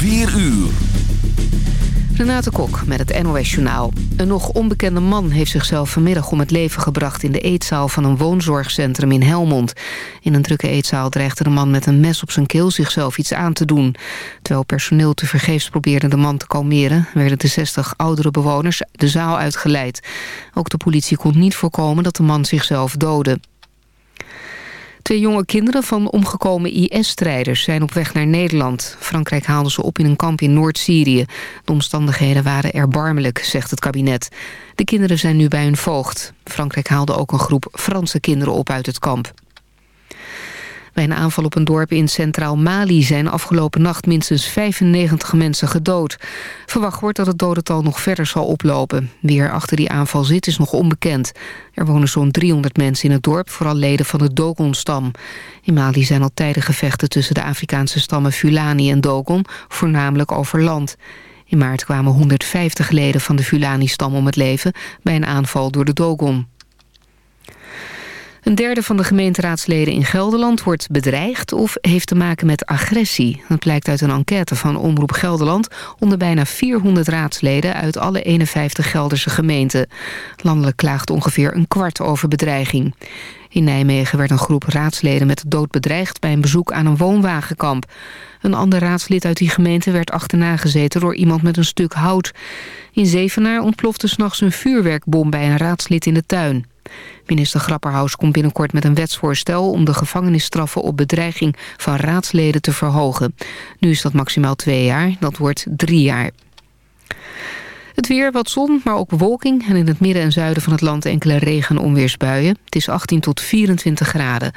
4 uur. Renate Kok met het NOS Journaal. Een nog onbekende man heeft zichzelf vanmiddag om het leven gebracht... in de eetzaal van een woonzorgcentrum in Helmond. In een drukke eetzaal dreigde de man met een mes op zijn keel... zichzelf iets aan te doen. Terwijl personeel tevergeefs probeerde de man te kalmeren... werden de 60 oudere bewoners de zaal uitgeleid. Ook de politie kon niet voorkomen dat de man zichzelf doodde. Twee jonge kinderen van omgekomen IS-strijders zijn op weg naar Nederland. Frankrijk haalde ze op in een kamp in Noord-Syrië. De omstandigheden waren erbarmelijk, zegt het kabinet. De kinderen zijn nu bij hun voogd. Frankrijk haalde ook een groep Franse kinderen op uit het kamp. Bij een aanval op een dorp in centraal Mali zijn afgelopen nacht minstens 95 mensen gedood. Verwacht wordt dat het dodental nog verder zal oplopen. Wie er achter die aanval zit is nog onbekend. Er wonen zo'n 300 mensen in het dorp, vooral leden van de Dogon-stam. In Mali zijn al tijden gevechten tussen de Afrikaanse stammen Fulani en Dogon, voornamelijk over land. In maart kwamen 150 leden van de Fulani-stam om het leven bij een aanval door de Dogon. Een derde van de gemeenteraadsleden in Gelderland wordt bedreigd of heeft te maken met agressie. Dat blijkt uit een enquête van Omroep Gelderland onder bijna 400 raadsleden uit alle 51 Gelderse gemeenten. Landelijk klaagt ongeveer een kwart over bedreiging. In Nijmegen werd een groep raadsleden met de dood bedreigd bij een bezoek aan een woonwagenkamp. Een ander raadslid uit die gemeente werd achterna gezeten door iemand met een stuk hout. In Zevenaar ontplofte s'nachts een vuurwerkbom bij een raadslid in de tuin. Minister Grapperhaus komt binnenkort met een wetsvoorstel... om de gevangenisstraffen op bedreiging van raadsleden te verhogen. Nu is dat maximaal twee jaar, dat wordt drie jaar. Het weer, wat zon, maar ook bewolking... en in het midden en zuiden van het land enkele regen- en onweersbuien. Het is 18 tot 24 graden.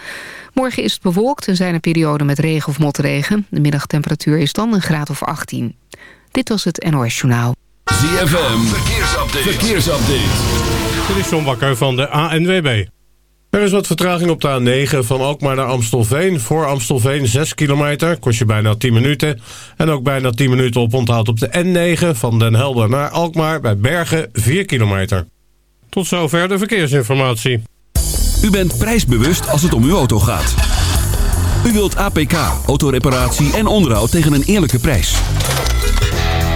Morgen is het bewolkt en zijn er perioden met regen of motregen. De middagtemperatuur is dan een graad of 18. Dit was het NOS Journaal. ZFM, verkeersupdate. verkeersupdate. Dit is John Bakker van de ANWB. Er is wat vertraging op de A9 van Alkmaar naar Amstelveen. Voor Amstelveen 6 kilometer, kost je bijna 10 minuten. En ook bijna 10 minuten op onthoud op de N9 van Den Helder naar Alkmaar... bij Bergen 4 kilometer. Tot zover de verkeersinformatie. U bent prijsbewust als het om uw auto gaat. U wilt APK, autoreparatie en onderhoud tegen een eerlijke prijs.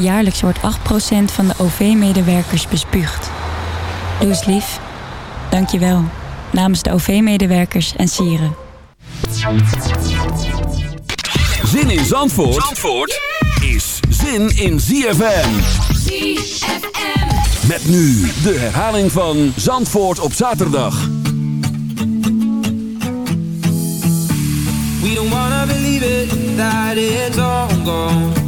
Jaarlijks wordt 8% van de OV-medewerkers bespuugd. Doe eens lief. Dank je wel. Namens de OV-medewerkers en sieren. Zin in Zandvoort, Zandvoort is zin in ZFM. ZFM. Met nu de herhaling van Zandvoort op zaterdag. We don't wanna believe it, that it's all gone.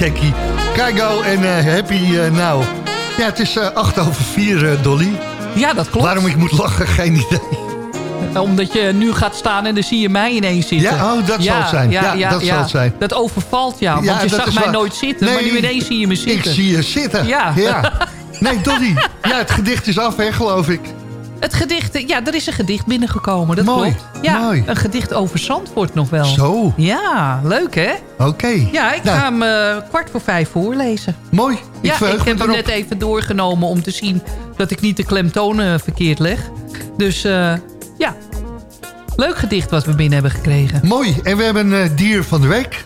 Kekkie, Kaigo en eh, Happy Now. Ja, het is eh, acht over vier, Dolly. Ja, dat klopt. Waarom ik moet lachen, geen idee. Omdat je nu gaat staan en dan zie je mij ineens zitten. Ja, oh, dat zal het zijn. Ja, dat zal het zijn. Dat overvalt jou, Ja, want je zag mij waar. nooit zitten. Maar nu ineens zie je me zitten. Ik zie je zitten. Ja. Nee, Dolly. Ja, het gedicht is af, hè, geloof ik. Het gedicht, ja, er is een gedicht binnengekomen, dat Mooi, klopt. Ja, mooi. een gedicht over Zandvoort nog wel. Zo. Ja, leuk hè? Oké. Ja, ik Nou, ga hem eh, kwart voor vijf voorlezen. Mooi. Ik ja, ik heb hem net even doorgenomen om te zien dat ik niet de klemtonen verkeerd leg. Dus eh, ja, leuk gedicht wat we binnen hebben gekregen. Mooi. En we hebben een eh, dier van de week.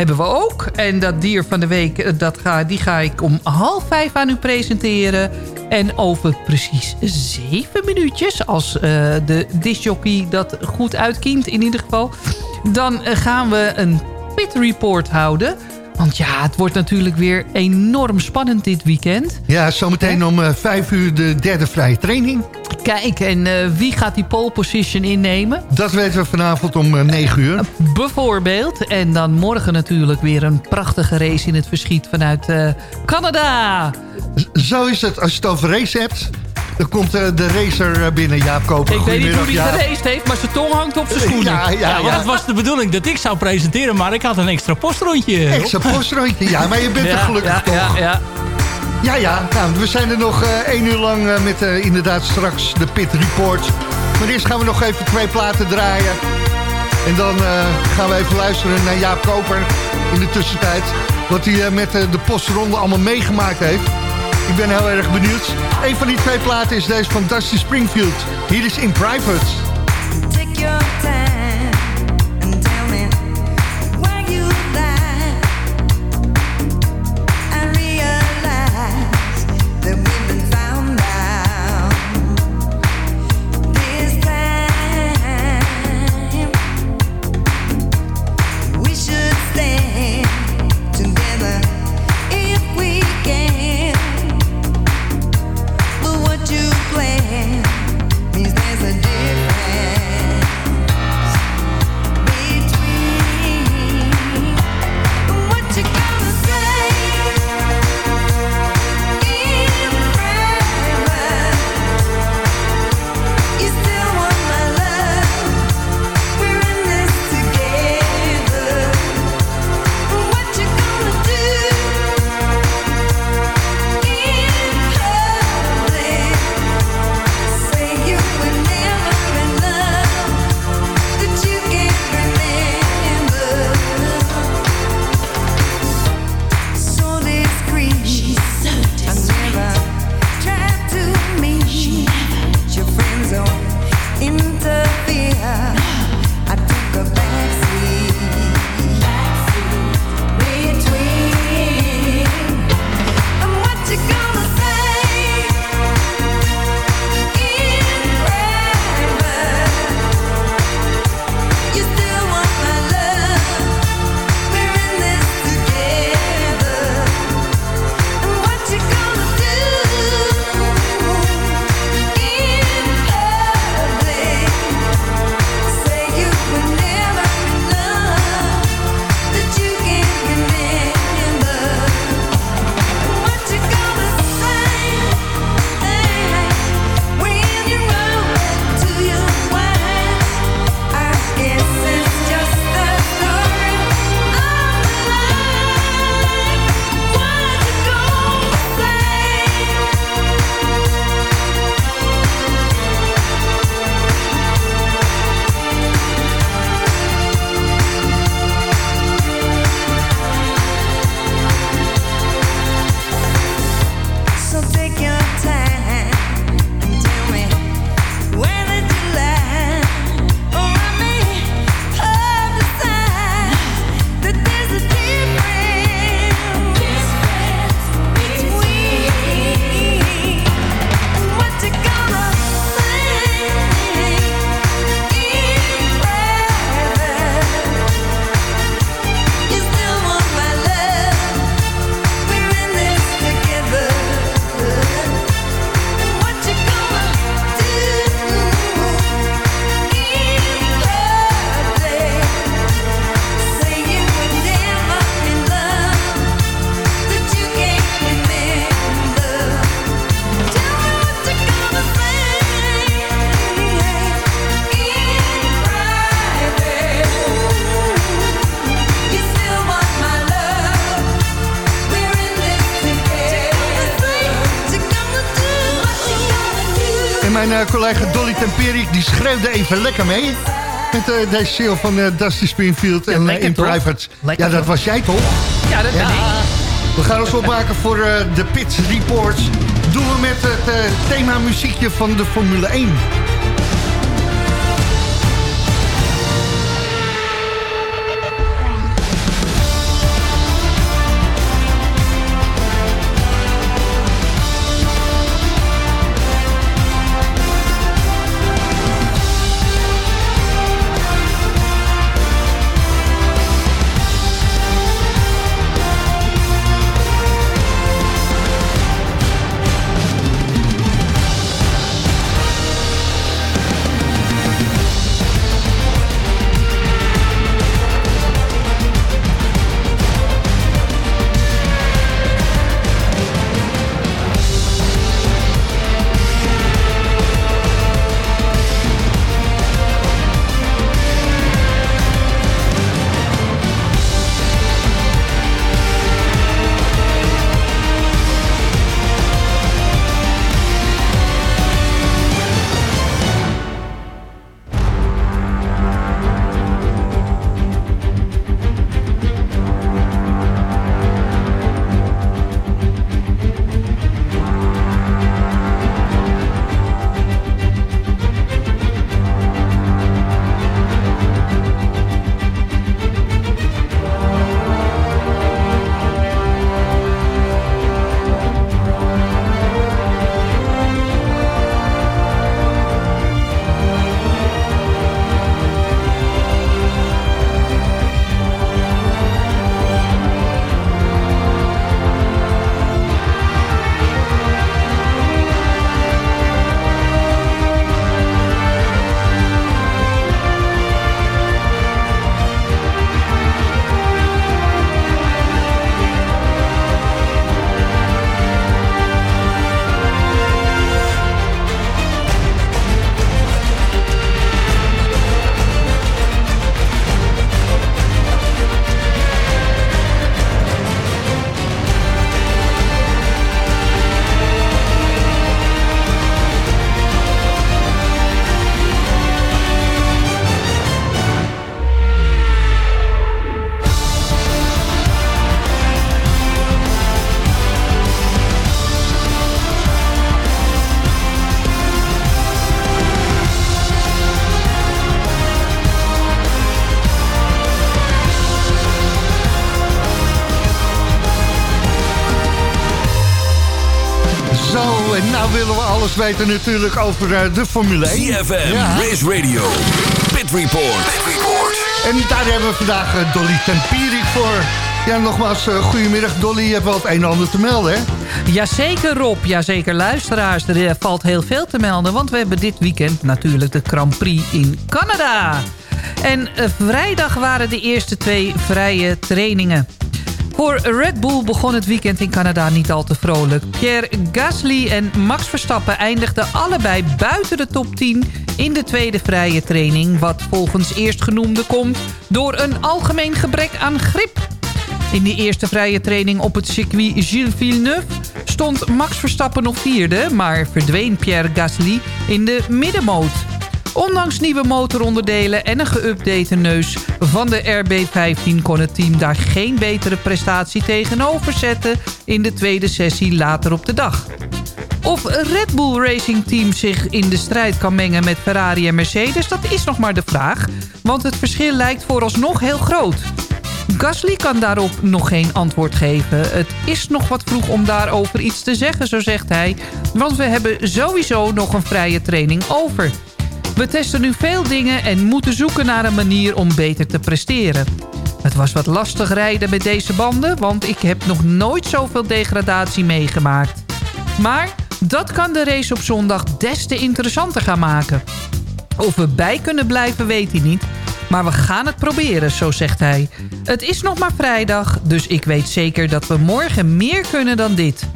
Hebben we ook. En dat dier van de week, eh, dat ga, die ga ik om half vijf aan u presenteren. En over precies zeven minuutjes, als eh, de disjockey dat goed uitkiemt in ieder geval... dan eh, gaan we een pit report houden. Want ja, het wordt natuurlijk weer enorm spannend dit weekend. Ja, zometeen om eh, vijf uur de derde vrije training. Kijk, en eh, wie gaat die pole position innemen? Dat weten we vanavond om eh, negen uur. Bijvoorbeeld. En dan morgen natuurlijk weer een prachtige race in het verschiet vanuit eh, Canada. Zo is het. Als je het over race hebt, dan komt de racer binnen, Jaap Koper. Ik weet niet hoe hij geraced heeft, maar zijn tong hangt op zijn schoenen. Ja, ja, want ja. het was de bedoeling dat ik zou presenteren, maar ik had een extra postrondje. Extra postrondje, ja, maar je bent er gelukkig ja, toch. Ja, ja. Ja, ja. Nou, we zijn er nog eh, één uur lang eh, met eh, inderdaad straks de Pit Report. Maar eerst gaan we nog even twee platen draaien. En dan gaan we even luisteren naar Jaap Koper in de tussentijd. Wat hij met de postronde allemaal meegemaakt heeft. Ik ben heel erg benieuwd. Een van die twee platen is deze van Dusty Springfield. Hier is In Private. Mijn eh, collega Dolly Tempierik, die schreeuwde even lekker mee. Met eh, deze single van eh, Dusty Springfield en In toch? Private. Lekker ja, dat toch? was jij toch? Ja, dat ben ik. We gaan ons opmaken voor eh, de Pit Reports. Doen we met het eh, thema muziekje van de Formule 1. Weten natuurlijk over eh, de Formule 1. CFM, Ja. Race Radio, Pit Report. En daar hebben we vandaag eh, Dolly Tempierik voor. Ja, nogmaals, eh, goedemiddag Dolly. Je hebt wel het een en ander te melden, hè? Jazeker Rob, jazeker luisteraars. Er valt heel veel te melden, want we hebben dit weekend natuurlijk de Grand Prix in Canada. En vrijdag waren de eerste twee vrije trainingen. Voor Red Bull begon het weekend in Canada niet al te vrolijk. Pierre Gasly en Max Verstappen eindigden allebei buiten de top 10 in de tweede vrije training. Wat volgens eerstgenoemde komt door een algemeen gebrek aan grip. In die eerste vrije training op het circuit Gilles Villeneuve stond Max Verstappen nog vierde, maar verdween Pierre Gasly in de middenmoot. Ondanks nieuwe motoronderdelen en een geüpdate neus van de RB15 kon het team daar geen betere prestatie tegenover zetten in de tweede sessie later op de dag. Of Red Bull Racing Team zich in de strijd kan mengen met Ferrari en Mercedes, dat is nog maar de vraag. Want het verschil lijkt vooralsnog heel groot. Gasly kan daarop nog geen antwoord geven. Het is nog wat vroeg om daarover iets te zeggen, zo zegt hij. Want we hebben sowieso nog een vrije training over. We testen nu veel dingen en moeten zoeken naar een manier om beter te presteren. Het was wat lastig rijden met deze banden, want ik heb nog nooit zoveel degradatie meegemaakt. Maar dat kan de race op zondag des te interessanter gaan maken. Of we bij kunnen blijven weet hij niet. Maar we gaan het proberen, zo zegt hij. Het is nog maar vrijdag, dus ik weet zeker dat we morgen meer kunnen dan dit.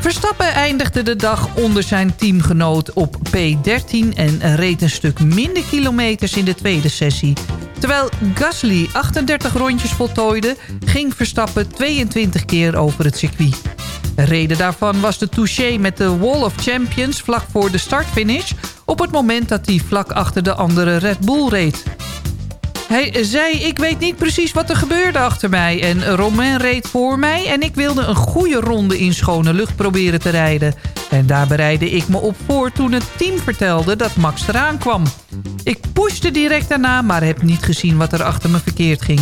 Verstappen eindigde de dag onder zijn teamgenoot op P13... en reed een stuk minder kilometers in de tweede sessie. Terwijl Gasly 38 rondjes voltooide... ging Verstappen 22 keer over het circuit. Reden daarvan was de touché met de Wall of Champions vlak voor de startfinish... op het moment dat hij vlak achter de andere Red Bull reed. Hij zei, ik weet niet precies wat er gebeurde achter mij. En Romain reed voor mij en ik wilde een goede ronde in schone lucht proberen te rijden. En daar bereidde ik me op voor toen het team vertelde dat Max eraan kwam. Ik pushte direct daarna, maar heb niet gezien wat er achter me verkeerd ging.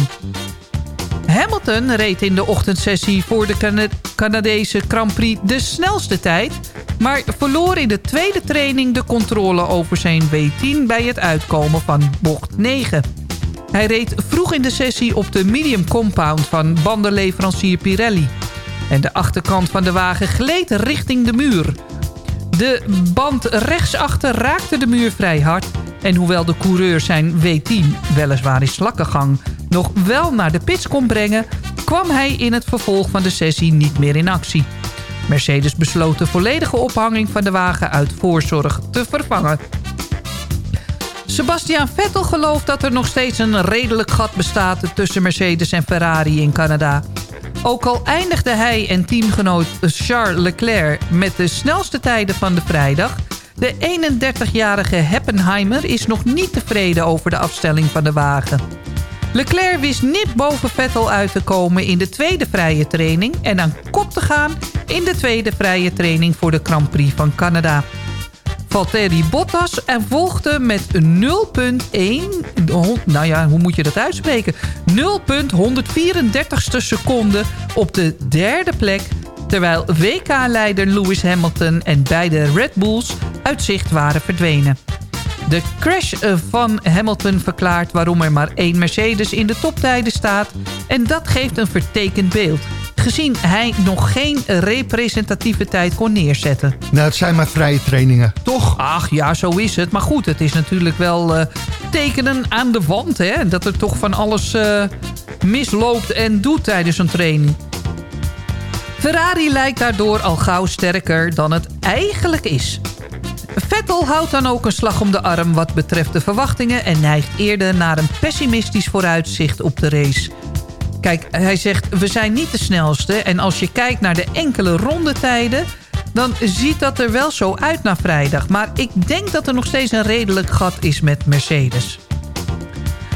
Hamilton reed in de ochtendsessie voor de Cana Canadese Grand Prix de snelste tijd... maar verloor in de tweede training de controle over zijn W10 bij het uitkomen van bocht 9. Hij reed vroeg in de sessie op de medium compound van bandenleverancier Pirelli. En de achterkant van de wagen gleed richting de muur. De band rechtsachter raakte de muur vrij hard... en hoewel de coureur zijn W10 weliswaar in slakkengang... nog wel naar de pits kon brengen... kwam hij in het vervolg van de sessie niet meer in actie. Mercedes besloot de volledige ophanging van de wagen uit voorzorg te vervangen. Sebastian Vettel gelooft dat er nog steeds een redelijk gat bestaat... tussen Mercedes en Ferrari in Canada. Ook al eindigde hij en teamgenoot Charles Leclerc... met de snelste tijden van de vrijdag... de 31-jarige Heppenheimer is nog niet tevreden over de afstelling van de wagen. Leclerc wist niet boven Vettel uit te komen in de tweede vrije training... en aan kop te gaan in de tweede vrije training voor de Grand Prix van Canada. Valtteri Bottas en volgde met 0,1... Nou ja, hoe moet je dat uitspreken? 0,134ste seconde op de derde plek... terwijl WK-leider Lewis Hamilton en beide Red Bulls uit zicht waren verdwenen. De crash eh, van Hamilton verklaart waarom er maar één Mercedes in de toptijden staat... en dat geeft een vertekend beeld gezien hij nog geen representatieve tijd kon neerzetten. Nou, het zijn maar vrije trainingen, toch? Ach ja, zo is het. Maar goed, het is natuurlijk wel uh, tekenen aan de wand... Hè? dat er toch van alles uh, misloopt en doet tijdens een training. Ferrari lijkt daardoor al gauw sterker dan het eigenlijk is. Vettel houdt dan ook een slag om de arm wat betreft de verwachtingen... en neigt eerder naar een pessimistisch vooruitzicht op de race... Kijk, hij zegt, we zijn niet de snelste. En als je kijkt naar de enkele rondetijden... dan ziet dat er wel zo uit na vrijdag. Maar ik denk dat er nog steeds een redelijk gat is met Mercedes.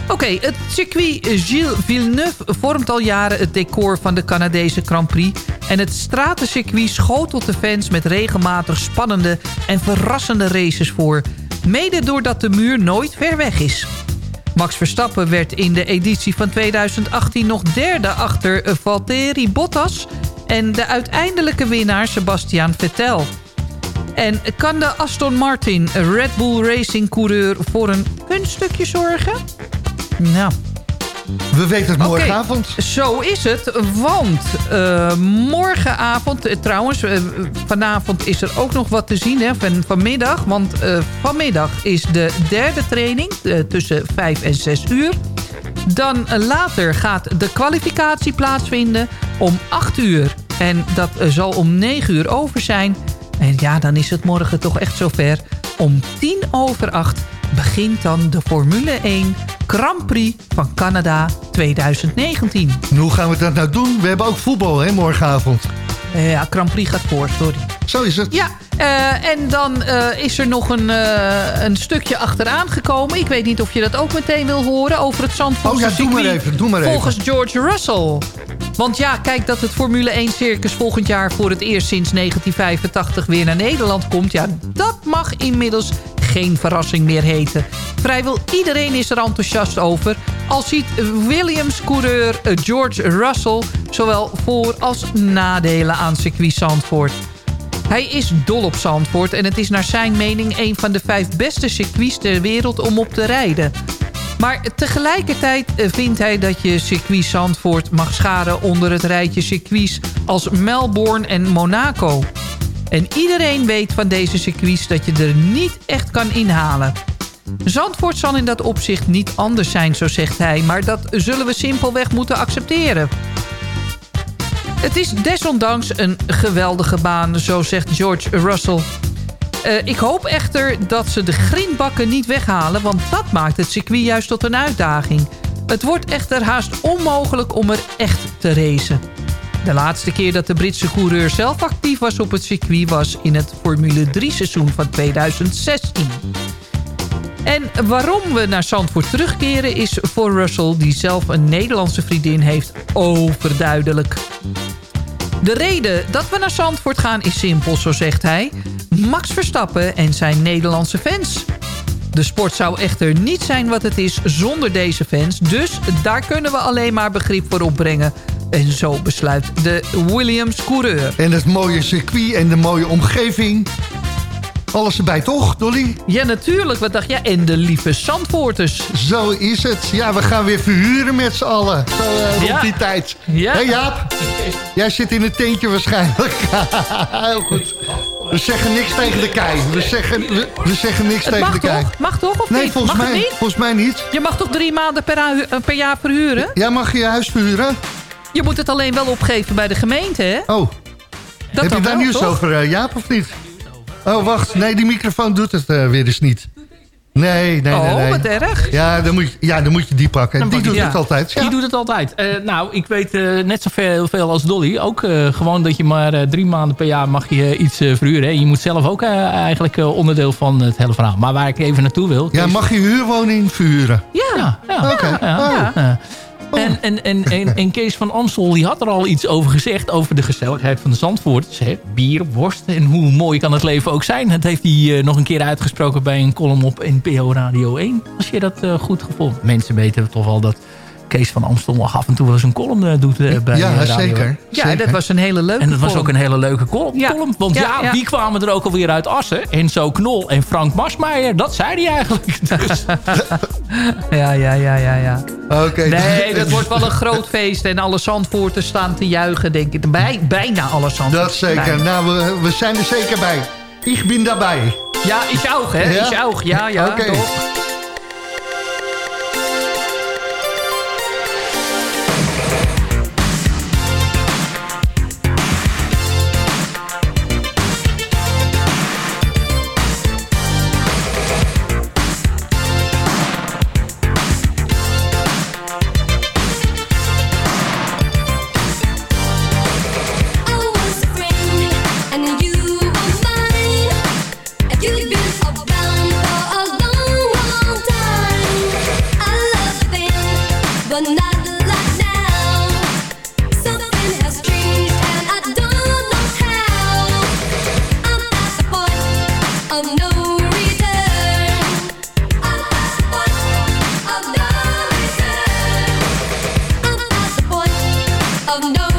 Oké, het circuit Gilles Villeneuve vormt al jaren het decor van de Canadese Grand Prix. En het stratencircuit schotelt de fans met regelmatig spannende en verrassende races voor. Mede doordat de muur nooit ver weg is. Max Verstappen werd in de editie van 2018 nog derde achter Valtteri Bottas... en de uiteindelijke winnaar Sebastian Vettel. En kan de Aston Martin Red Bull Racing coureur voor een kunststukje zorgen? Nou, we weten het morgenavond. zo is het, want uh, morgenavond... Uh, trouwens, uh, vanavond is er ook nog wat te zien hè, van, vanmiddag. Want vanmiddag is de derde training tussen 5 en 6 uur. Dan later gaat de kwalificatie plaatsvinden om 8 uur. En dat zal om 9 uur over zijn. En ja, dan is het morgen toch echt zover. Om 10 over 8 begint dan de Formule 1 Grand Prix van Canada 2019. hoe gaan we dat nou doen? We hebben ook voetbal, hè, morgenavond. Uh, ja, Grand Prix gaat voor, sorry. Zo is het. Ja, uh, en dan uh, is er nog een, een stukje achteraan gekomen. Ik weet niet of je dat ook meteen wil horen over het Zandvoortse Oh ja, doe maar even, doe maar Volgens even. George Russell. Want ja, kijk dat het Formule 1 Circus volgend jaar voor het eerst sinds 1985 weer naar Nederland komt. Ja, dat mag inmiddels geen verrassing meer heten. Vrijwel iedereen is er enthousiast over. Al ziet Williams-coureur George Russell zowel voor- als nadelen aan circuit Zandvoort. Hij is dol op Zandvoort en het is naar zijn mening... een van de vijf beste circuits ter wereld om op te rijden. Maar tegelijkertijd vindt hij dat je circuit Zandvoort mag scharen... onder het rijtje circuits als Melbourne en Monaco. En iedereen weet van deze circuits dat je er niet echt kan inhalen. Zandvoort zal in dat opzicht niet anders zijn, zo zegt hij... maar dat zullen we simpelweg moeten accepteren. Het is desondanks een geweldige baan, zo zegt George Russell. Uh, ik hoop echter dat ze de grindbakken niet weghalen... want dat maakt het circuit juist tot een uitdaging. Het wordt echter haast onmogelijk om er echt te racen. De laatste keer dat de Britse coureur zelf actief was op het circuit... was in het Formule 3 seizoen van 2016. En waarom we naar Zandvoort terugkeren is voor Russell... die zelf een Nederlandse vriendin heeft, overduidelijk. De reden dat we naar Zandvoort gaan is simpel, zo zegt hij. Max Verstappen en zijn Nederlandse fans. De sport zou echter niet zijn wat het is zonder deze fans. Dus daar kunnen we alleen maar begrip voor opbrengen. En zo besluit de Williams-coureur. En het mooie circuit en de mooie omgeving. Alles erbij toch, Dolly? Ja, natuurlijk. Wat dacht jij? En de lieve Zandvoorters. Zo is het. Ja, we gaan weer verhuren met z'n allen. Zo, eh, rond Ja. die tijd. Ja. Hé Jaap? Jij zit in een tentje waarschijnlijk. Heel goed. We zeggen niks tegen de kei. We zeggen, we, we zeggen niks Het tegen de kei. toch? Mag toch? Of Nee, niet? volgens mag het mij, niet? volgens mij niet. Je mag toch drie maanden per, eh, per jaar verhuren? Jij mag je huis verhuren? Je moet het alleen wel opgeven bij de gemeente, hè? Oh. Dat Heb je dan daar wel, nieuws toch? over, eh, Jaap, of niet? Oh, wacht. Nee, die microfoon doet het eh, weer eens niet. Nee, nee, nee. Oh, nee. wat erg. Ja, dan moet je, ja, dan moet je die pakken. Dan Die doet het altijd. Ja. Die doet het altijd. Eh, nou, ik weet eh, net zoveel veel als Dolly. Ook eh, gewoon dat je maar eh, drie maanden per jaar mag je iets eh, verhuren. hè. Je moet zelf ook eh, eigenlijk eh, onderdeel van het hele verhaal. Maar waar ik even naartoe wil... Ja, is- mag je huurwoning verhuren? Ja, ja. Oké. ja, Oh. En, en, en, en, en Kees van Amstel die had er al iets over gezegd... over de gezelligheid van de Zandvoorters. Hè? Bier, worst en hoe mooi kan het leven ook zijn. Dat heeft hij eh, nog een keer uitgesproken bij een column op NPO Radio 1. Als je dat eh, goed gevonden. Mensen weten toch wel dat Kees van Amstel nog af en toe wel eens een column eh, doet eh, bij Ja, eh, Radio zeker. 1. Ja, dat was een hele leuke En dat was column. ook een hele leuke col- Ja. column. Want ja, Ja, ja. die kwamen er ook alweer uit Assen. En zo Knol en Frank Masmeijer. Dat zei hij eigenlijk. Dus, Ja, ja, ja, ja, ja. Oké. Nee, dat wordt wel een groot feest. En alle Zandvoorters staan te juichen, denk ik. Bij, bijna alle Zandvoorters. Dat zeker. Bijna. Nou, we, we zijn er zeker bij. Ik ben daarbij. Ja, is ook, hè? Ja? Is ook, ja, ja. Oké. toch? Of no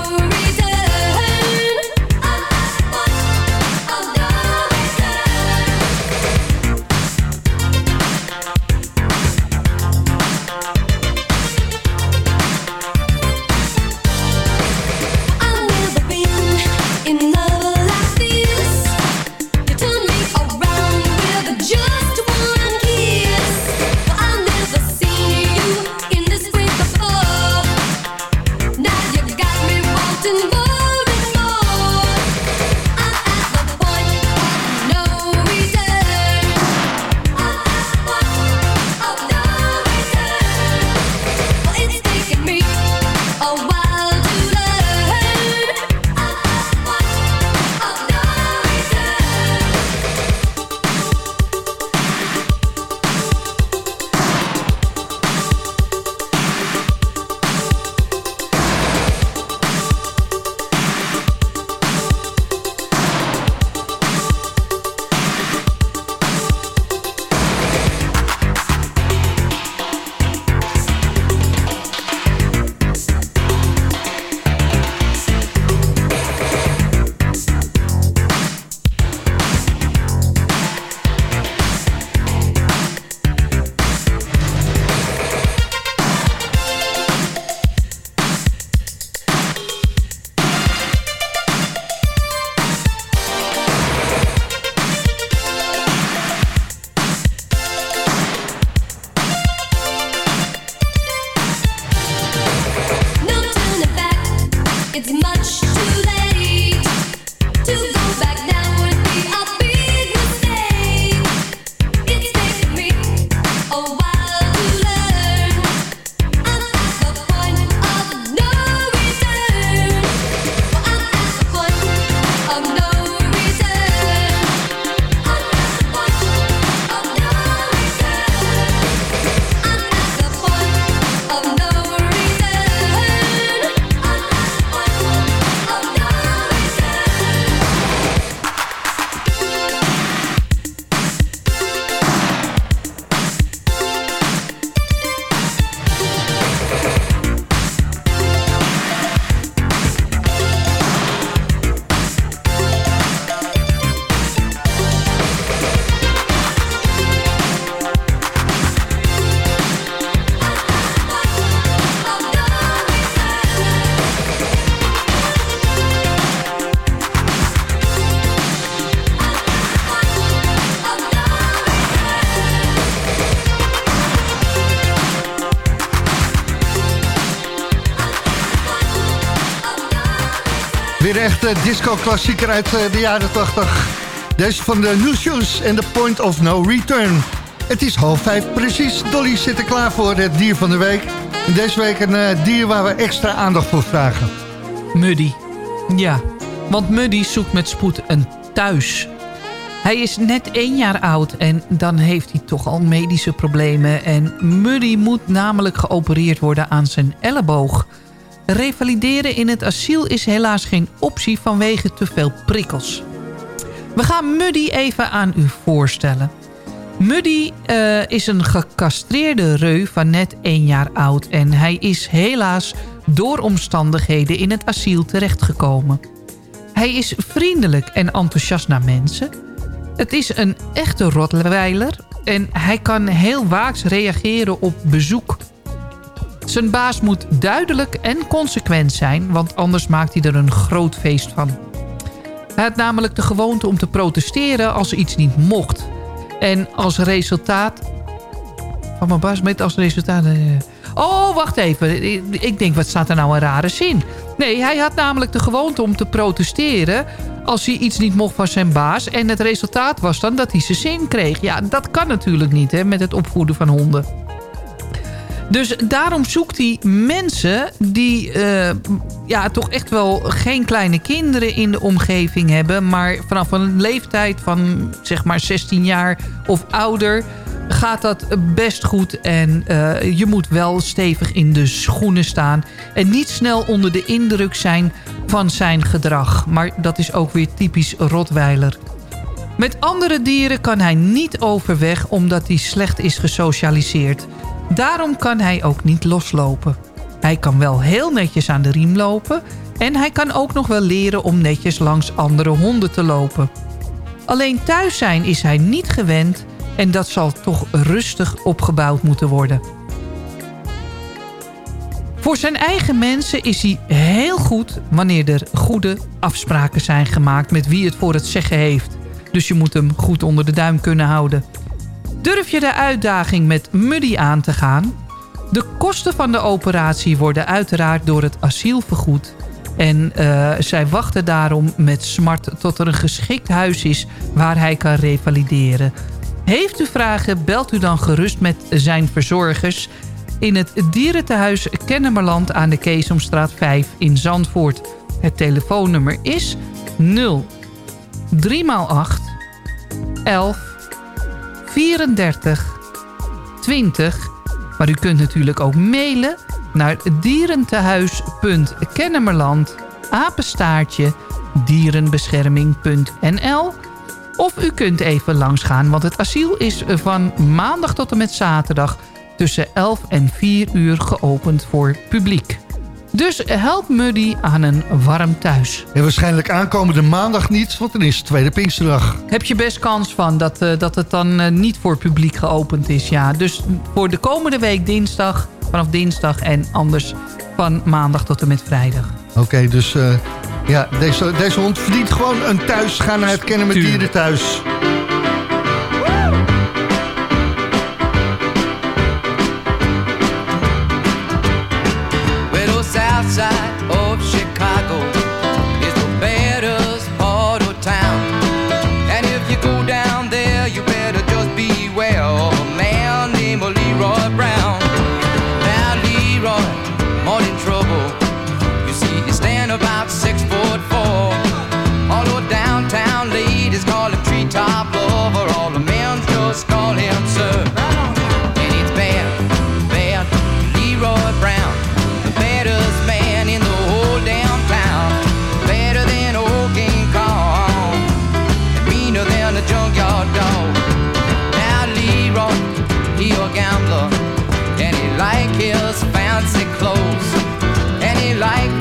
disco-klassieker uit eh, de jaren 80. Deze van de New Shoes en The Point of No Return. Het is half vijf precies. Dolly zit er klaar voor het dier van de week. Deze week een eh, dier waar we extra aandacht voor vragen. Muddy. Ja, want Muddy zoekt met spoed een thuis. Hij is net één jaar oud en dan heeft hij toch al medische problemen. En Muddy moet namelijk geopereerd worden aan zijn elleboog. Revalideren in het asiel is helaas geen optie vanwege te veel prikkels. We gaan Muddy even aan u voorstellen. Muddy eh, is een gecastreerde reu van net één jaar oud... en hij is helaas door omstandigheden in het asiel terechtgekomen. Hij is vriendelijk en enthousiast naar mensen. Het is een echte rottweiler en hij kan heel waaks reageren op bezoek. Zijn baas moet duidelijk en consequent zijn... want anders maakt hij er een groot feest van. Hij had namelijk de gewoonte om te protesteren als iets niet mocht. En als resultaat... Van mijn baas met als resultaat... eh, Oh, wacht even. Ik denk, wat staat er nou een rare zin? Nee, hij had namelijk de gewoonte om te protesteren... als hij iets niet mocht van zijn baas. En het resultaat was dan dat hij zijn zin kreeg. Ja, dat kan natuurlijk niet hè, met het opvoeden van honden. Dus daarom zoekt hij mensen die eh, ja, toch echt wel geen kleine kinderen in de omgeving hebben. Maar vanaf een leeftijd van zeg maar 16 jaar of ouder gaat dat best goed. En eh, je moet wel stevig in de schoenen staan. En niet snel onder de indruk zijn van zijn gedrag. Maar dat is ook weer typisch Rotweiler. Met andere dieren kan hij niet overweg omdat hij slecht is gesocialiseerd. Daarom kan hij ook niet loslopen. Hij kan wel heel netjes aan de riem lopen... en hij kan ook nog wel leren om netjes langs andere honden te lopen. Alleen thuis zijn is hij niet gewend... en dat zal toch rustig opgebouwd moeten worden. Voor zijn eigen mensen is hij heel goed... wanneer er goede afspraken zijn gemaakt... met wie het voor het zeggen heeft. Dus je moet hem goed onder de duim kunnen houden. Durf je de uitdaging met Muddy aan te gaan? De kosten van de operatie worden uiteraard door het asiel vergoed. En eh, zij wachten daarom met smart tot er een geschikt huis is waar hij kan revalideren. Heeft u vragen, belt u dan gerust met zijn verzorgers... in het dierentehuis Kennemerland aan de Keesomstraat 5 in Zandvoort. Het telefoonnummer is 0 3 x 8 11 34 20. Maar u kunt natuurlijk ook mailen naar dierentehuis.kennemerland apenstaartje dierenbescherming.nl of u kunt even langsgaan, want het asiel is van maandag tot en met zaterdag tussen 11 en 4 uur geopend voor publiek. Dus help Muddy aan een warm thuis. En waarschijnlijk aankomende maandag niet, want dan is het tweede Pinksterdag. Heb je best kans van dat, eh, dat het dan eh, niet voor publiek geopend is. Ja. Dus voor de komende week dinsdag, vanaf dinsdag en anders van maandag tot en met vrijdag. Oké, dus eh, ja, deze, deze hond verdient gewoon een thuis. Ga naar het Kennen met. Dieren thuis. like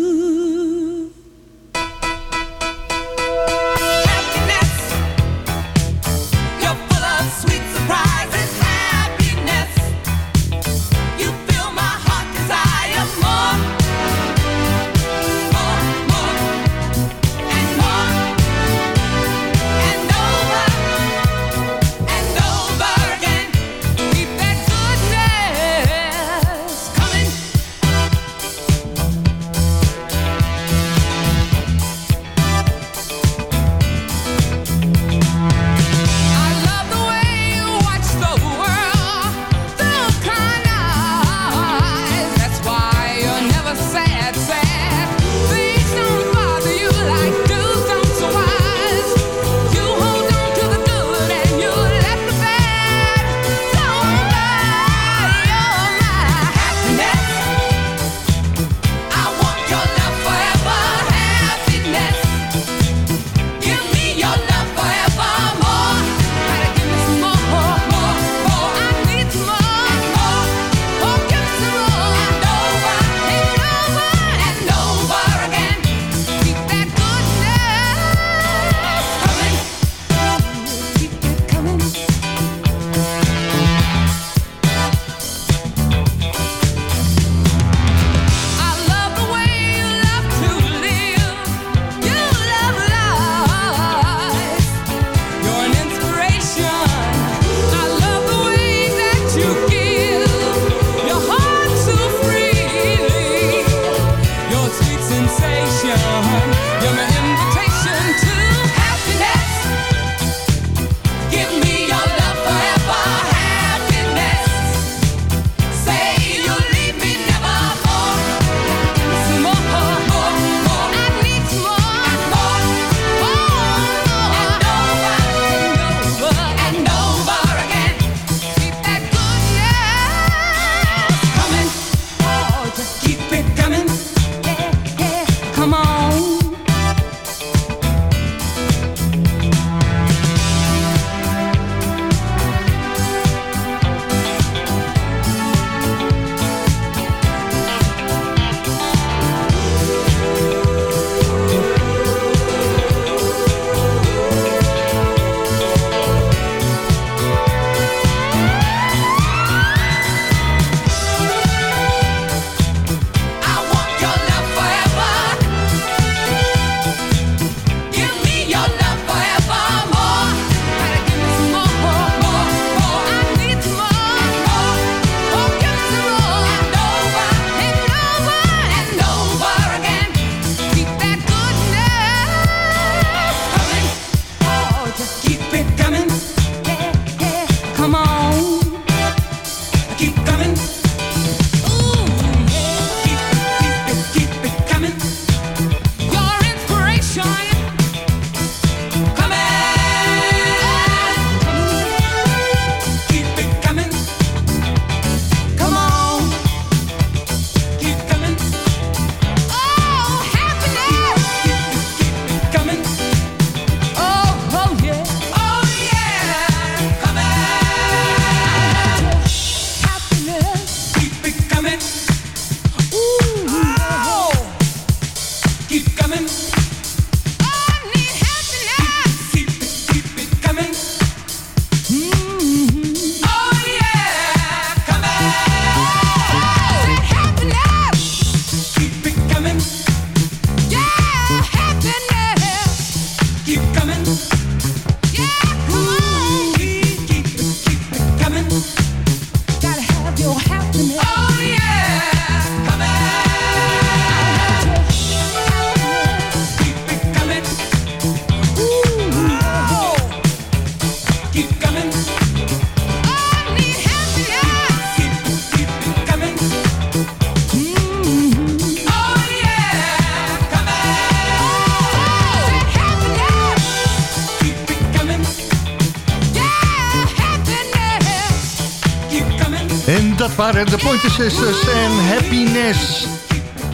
Sisters en Happiness.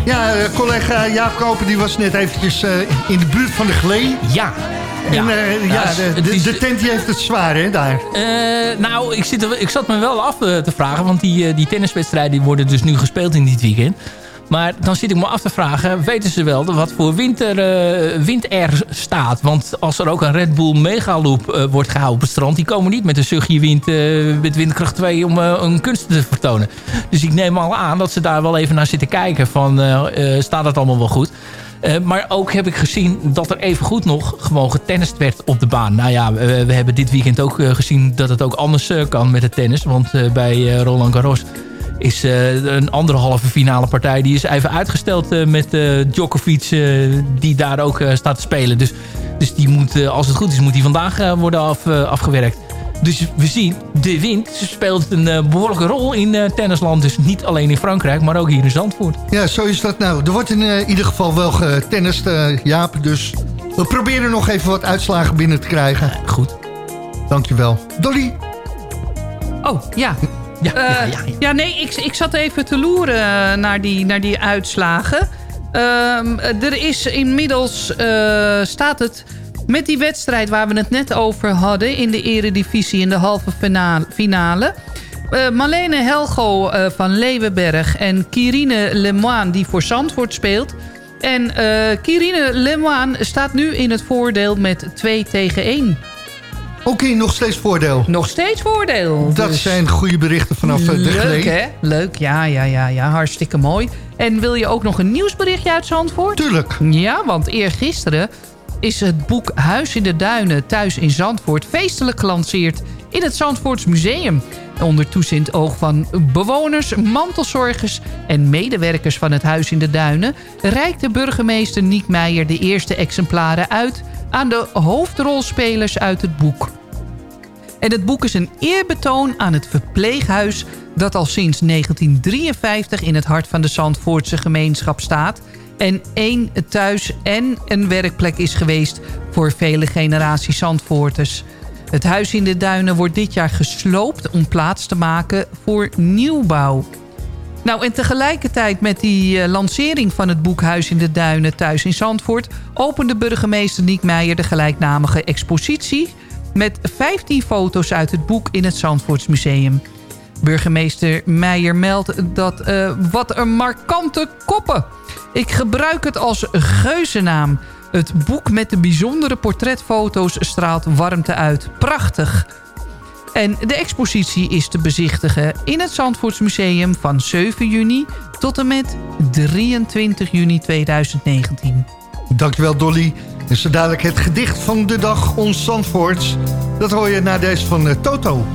Ja, eh, collega Jaap Koper die was net eventjes eh, in de buurt van de Glee. Ja. En Ja. eh, ja, de, de, tent die heeft het zwaar, hè, daar. Nou, ik, zit ik zat me wel af te vragen. Want die, die tenniswedstrijden worden dus nu gespeeld in dit weekend. Maar dan zit ik me af te vragen... weten ze wel wat voor wind er, eh, wind er staat? Want als er ook een Red Bull Megaloop eh, wordt gehouden op het strand... die komen niet met een zuchtje wind eh, met windkracht 2 om een kunst te vertonen. Dus ik neem al aan dat ze daar wel even naar zitten kijken. Van, staat dat allemaal wel goed? Maar ook heb ik gezien dat er even goed nog gewoon getennist werd op de baan. Nou ja, we, hebben dit weekend ook gezien dat het ook anders kan met het tennis. Want bij Roland Garros is eh, een andere halve finale partij... die is even uitgesteld eh, met eh, Djokovic, eh, die daar ook eh, staat te spelen. Dus, dus die moet, eh, als het goed is, moet die vandaag eh, worden af, eh, afgewerkt. Dus we zien, de wind speelt een eh, behoorlijke rol in eh, tennisland. Dus niet alleen in Frankrijk, maar ook hier in Zandvoort. Ja, zo is dat nou. Er wordt in ieder geval wel getennist, eh, Jaap. Dus we proberen nog even wat uitslagen binnen te krijgen. goed. Dankjewel. Dolly? Oh, ja. Ja, Eh, ja, nee, ik, ik zat even te loeren eh, naar die, naar die uitslagen. Ehm, er is inmiddels, eh, staat het... met die wedstrijd waar we het net over hadden... in de eredivisie in de halve finale... eh, Marlene Helgo van Leeuwenberg en Kirine Lemoine... die voor Zandvoort speelt... En Kirine Lemoine staat nu in het voordeel met 2 tegen 1. Oké, nog steeds voordeel. Nog steeds voordeel. Dat Dus- zijn goede berichten vanaf eh, de Leuk, hè? Leuk, ja, ja, ja, ja. Hartstikke mooi. En wil je ook nog een nieuwsberichtje uit Zandvoort? Tuurlijk. Ja, want eergisteren is het boek Huis in de Duinen thuis in Zandvoort... feestelijk gelanceerd in het Zandvoorts Museum. Onder toezicht oog van bewoners, mantelzorgers en medewerkers van het Huis in de Duinen... reikte burgemeester Niek Meijer de eerste exemplaren uit... aan de hoofdrolspelers uit het boek. En het boek is een eerbetoon aan het verpleeghuis... dat al sinds 1953 in het hart van de Zandvoortse gemeenschap staat... en één thuis- en een werkplek is geweest voor vele generaties Zandvoorters. Het huis in de Duinen wordt dit jaar gesloopt om plaats te maken voor nieuwbouw. Nou, en tegelijkertijd met die eh, lancering van het boek Huis in de Duinen thuis in Zandvoort... opende burgemeester Niek Meijer de gelijknamige expositie... met 15 foto's uit het boek in het Zandvoortsmuseum. Burgemeester Meijer meldt dat eh, wat een markante koppen. Ik gebruik het als geuzennaam. Het boek met de bijzondere portretfoto's straalt warmte uit. Prachtig. En de expositie is te bezichtigen in het Zandvoortsmuseum van 7 juni tot en met 23 juni 2019. Dankjewel Dolly. En zo dadelijk het gedicht van de dag, ons Zandvoorts. Dat hoor je na deze van eh, Toto.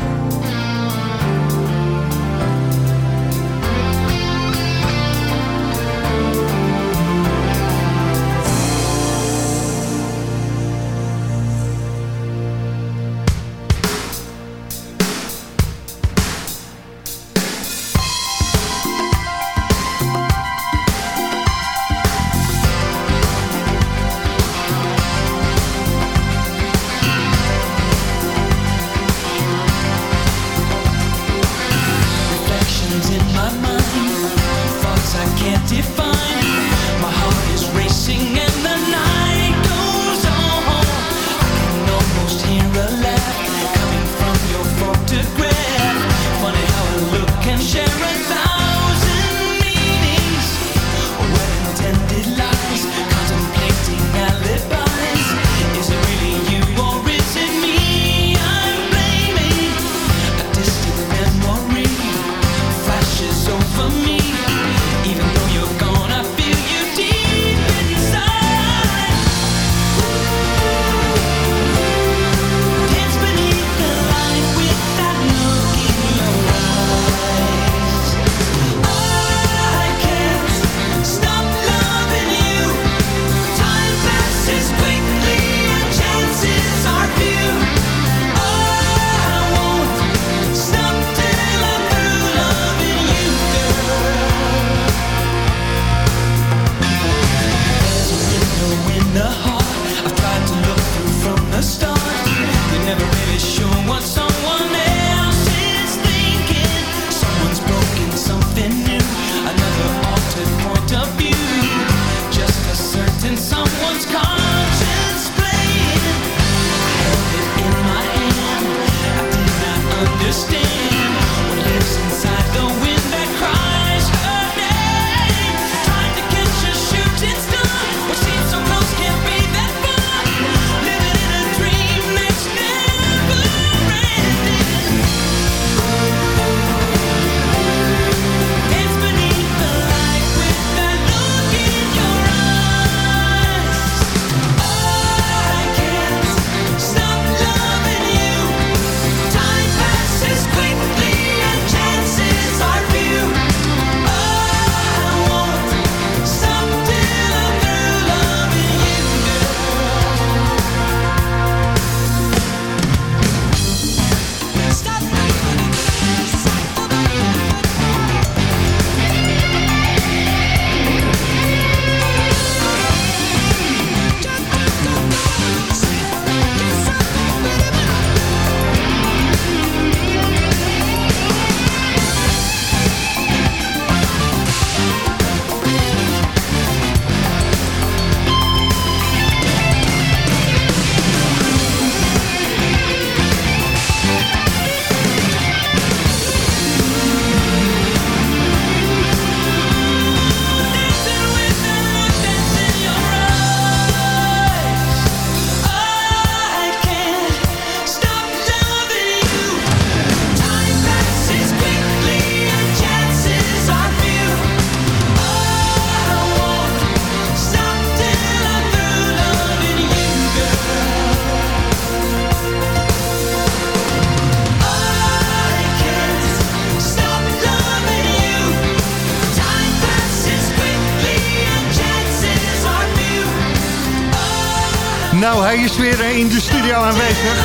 Aanwezig.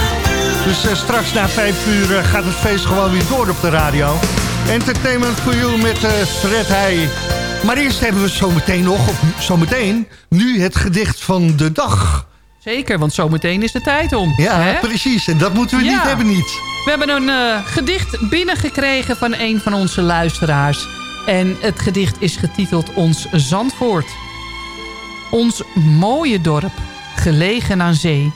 Dus eh, straks na vijf uur eh, gaat het feest gewoon weer door op de radio. Entertainment for you met eh Fred Heij. Maar eerst hebben we zometeen nog, of zometeen, nu het gedicht van de dag. Zeker, want zometeen is de tijd om. Ja, hè? precies. En dat moeten we Ja. niet hebben niet. We hebben een gedicht binnengekregen van een van onze luisteraars. En het gedicht is getiteld Ons Zandvoort. Ons mooie dorp, gelegen aan zee.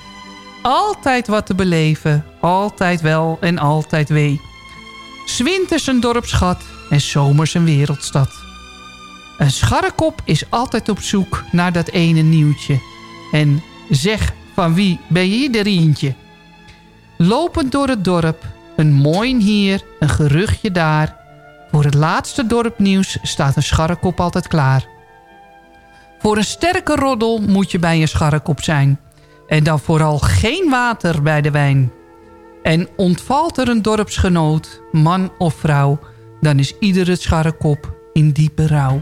Altijd wat te beleven, altijd wel en altijd wee. Zwinters een dorpsschat en zomers een wereldstad. Een scharrekop is altijd op zoek naar dat ene nieuwtje. En zeg, van wie ben je de rientje? Lopend door het dorp, een mooi hier, een geruchtje daar. Voor het laatste dorpnieuws staat een scharrekop altijd klaar. Voor een sterke roddel moet je bij een scharrekop zijn. En dan vooral geen water bij de wijn. En ontvalt er een dorpsgenoot, man of vrouw... dan is iedere scharrekop in diepe rouw.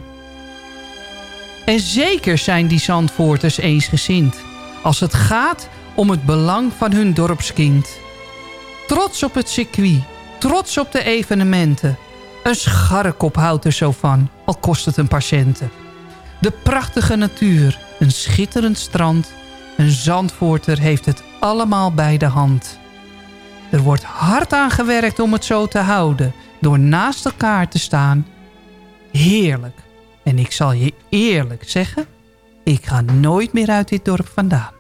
En zeker zijn die Zandvoorters eensgezind... als het gaat om het belang van hun dorpskind. Trots op het circuit, trots op de evenementen. Een scharrekop houdt er zo van, al kost het een patiënten. De prachtige natuur, een schitterend strand... een Zandvoorter heeft het allemaal bij de hand. Er wordt hard aan gewerkt om het zo te houden... door naast elkaar te staan. Heerlijk. En ik zal je eerlijk zeggen... ik ga nooit meer uit dit dorp vandaan.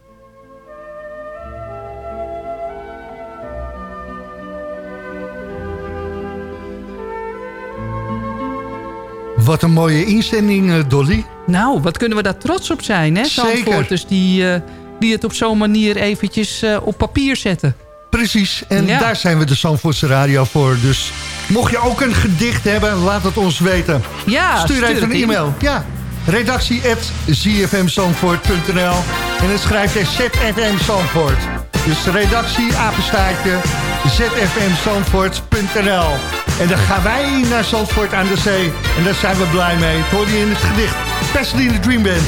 Wat een mooie inzending, eh, Dolly. Nou, wat kunnen we daar trots op zijn, hè? Zandvoorters die, eh, die het op zo'n manier eventjes eh, op papier zetten. Precies, en Ja. daar zijn we de Zandvoortse Radio voor. Dus mocht je ook een gedicht hebben, laat het ons weten. Ja, stuur stuur even het een e-mail. Ja, redactie at zfmzandvoort.nl En dan schrijf je ZFM Zandvoort. Dus redactie, apenstaartje, zfmzandvoort.nl En dan gaan wij naar Zandvoort aan de zee. En daar zijn we blij mee. Het hoor je in het gedicht. The Dream Band.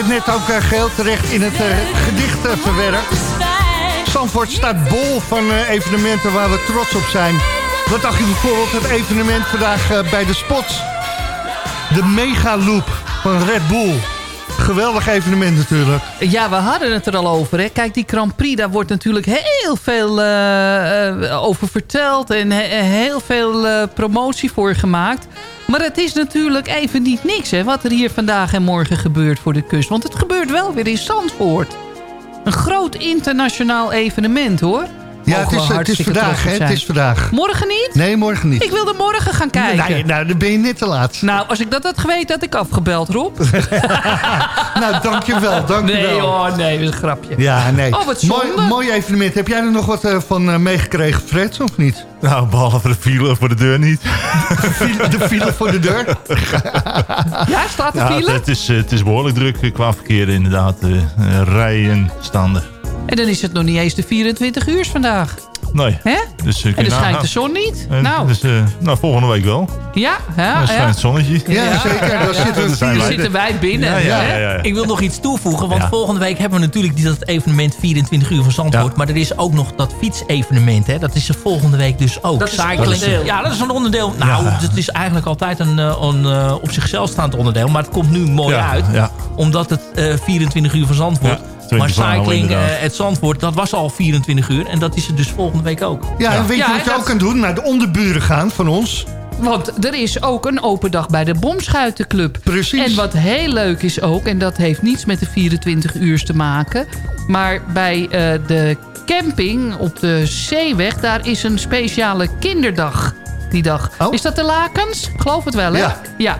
Het net ook eh, geheel terecht in het eh, gedicht eh, verwerkt. Zandvoort staat bol van evenementen waar we trots op zijn. Wat dacht je bijvoorbeeld het evenement vandaag bij de Spots? De Mega Loop van Red Bull. Geweldig evenement natuurlijk. Ja, we hadden het er al over. Hè. Kijk, die Grand Prix, daar wordt natuurlijk heel veel over verteld... en he- heel veel promotie voor gemaakt. Maar het is natuurlijk even niet niks, hè, wat er hier vandaag en morgen gebeurt voor de kust. Want het gebeurt wel weer in Zandvoort. Een groot internationaal evenement, hoor. Ja, het is, het is vandaag, hè? Het is vandaag. Morgen niet? Nee, morgen niet. Ik wilde morgen gaan kijken. Nee, nou, dan ben je net te laat. Nou, als ik dat had geweten, had ik afgebeld, Rob. nou, dankjewel, dankjewel. Nee hoor, nee, dat is een grapje. Ja, nee. Oh, wat zonde. mooi, mooi evenement. Heb jij er nog wat eh, van eh, meegekregen, Fred, of niet? Nou, behalve de file voor de deur niet. De file voor de deur? Ja, staat Ja, file? het, is, het is behoorlijk druk eh, qua verkeer inderdaad. eh, eh, rijen standen. En dan is het nog niet eens de 24 uur vandaag. Nee. Hè? Dus, eh, En dan schijnt de zon niet. En nou, Dus, eh, nou, volgende week wel. ja, ja, Dan schijnt het zonnetje. Ja, zeker. Daar zitten we Dan zitten wij binnen. Ja, ja, hè? ja, ja. Ik wil nog iets toevoegen, want Ja. volgende week hebben we natuurlijk die- dat evenement 24 uur van Zandvoort. Maar er is ook nog dat fietsevenement. Hè? Dat is er volgende week dus ook. Dat is een Cycling. onderdeel. Ja, dat is een onderdeel. Nou, Ja. het is eigenlijk altijd een, eh, een eh, op zichzelf staand onderdeel. Maar het komt nu mooi Ja, uit. ja. Omdat het eh, 24 uur van Zandvoort. Maar 24 hour cycling eh, het Zandvoort, dat was al 24 uur. En dat is het dus volgende week ook. Ja, en weet Ja, je wat je ook kan doen? Naar de onderburen gaan van ons. Want er is ook een open dag bij de Bomschuitenclub. Precies. En wat heel leuk is ook, en dat heeft niets met de 24 uur te maken... maar bij eh, de camping op de Zeeweg... daar is een speciale kinderdag die dag. Oh. Is dat de Lakens? Ik geloof het wel, hè? Ja. ja.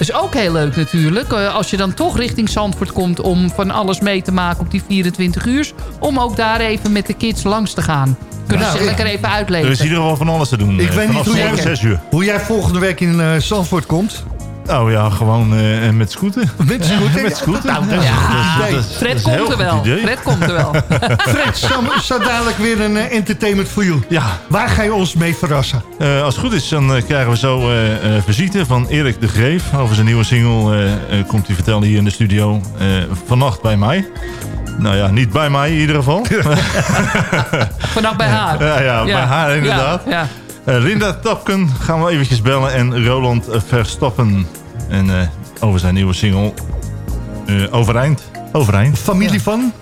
Dat is ook heel leuk natuurlijk. eh, Als je dan toch richting Zandvoort komt om van alles mee te maken op die 24 uur. Om ook daar even met de kids langs te gaan. Kunnen Nou, ze ik- lekker even Er uitleven. is in ieder geval van alles te doen. Ik eh, weet niet hoe jij-. Hoe jij volgende week in eh Zandvoort komt. Oh ja, gewoon eh, met scooter. Met scooter? Met scooter. Nou, dat idee. Fred komt er wel. Fred komt er wel. Fred, zo, zo dadelijk weer een eh, entertainment voor you. Ja, Waar ga je ons mee verrassen? Eh, als het goed is, dan krijgen we zo eh, eh, visite van Erik de Greef. Over zijn nieuwe single eh, eh, komt hij vertellen hier in de studio. eh, vannacht bij mij. Nou ja, niet bij mij in ieder geval. Vannacht bij haar. ja, ja, bij haar inderdaad. Ja, ja. Linda Tapken gaan we eventjes bellen. En Roland Verstappen. En eh, over zijn nieuwe single eh, Overeind. Overeind. Familie van?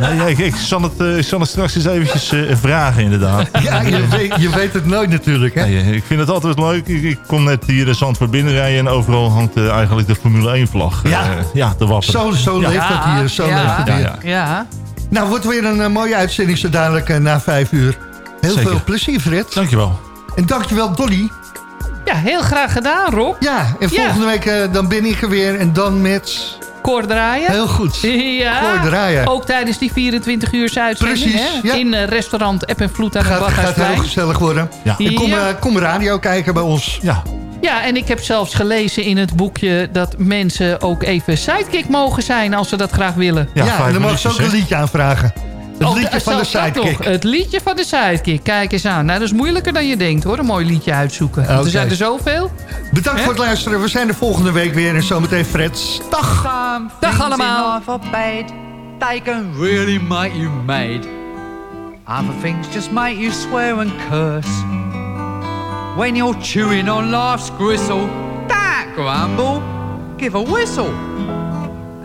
Nee, ja, ik, ik, zal het, eh, ik zal het straks eens eventjes eh, vragen inderdaad. Ja, je weet, je weet het nooit natuurlijk, hè? Nee, ik vind het altijd leuk. Ik, ik kom net hier de Zandvoort binnenrijden en overal hangt eh, eigenlijk de Formule 1 vlag. Ja. eh, ja te wapperen. Zo, zo Ja. leeft dat hier, zo ja, leeft het Ja, hier. ja. Ja. Nou, wordt weer een eh, mooie uitzending zo dadelijk eh, na vijf uur. Heel Zeker. veel plezier, Fred. Dankjewel. En dankjewel, Dolly. Ja, heel graag gedaan, Rob. Ja, en Ja. volgende week eh, dan ben ik er weer. En dan met... Koor draaien. Heel goed. Ja, Koor draaien. ook tijdens die 24 uur uitzending. Precies, hè? ja. In eh, restaurant App en Vloed aan het Gaat, gaat heel gezellig worden. Ja. En kom, Ja. eh, kom radio kijken bij ons. Ja. Ja, en ik heb zelfs gelezen in het boekje... dat mensen ook even sidekick mogen zijn als ze dat graag willen. Ja, vijf en dan mag ze ook een liedje aanvragen. Het Oh, liedje van de sidekick. Het liedje van de sidekick. Kijk eens aan. Nou, dat is moeilijker dan je denkt, hoor. Een mooi liedje uitzoeken. Oké. Er zijn er zoveel. Bedankt voor het luisteren. We zijn er volgende week weer. En zometeen Fred. Dag. Dag things allemaal. They can really make you mad. Other things just make you swear and curse. When you're chewing on life's gristle, don't grumble, give a whistle.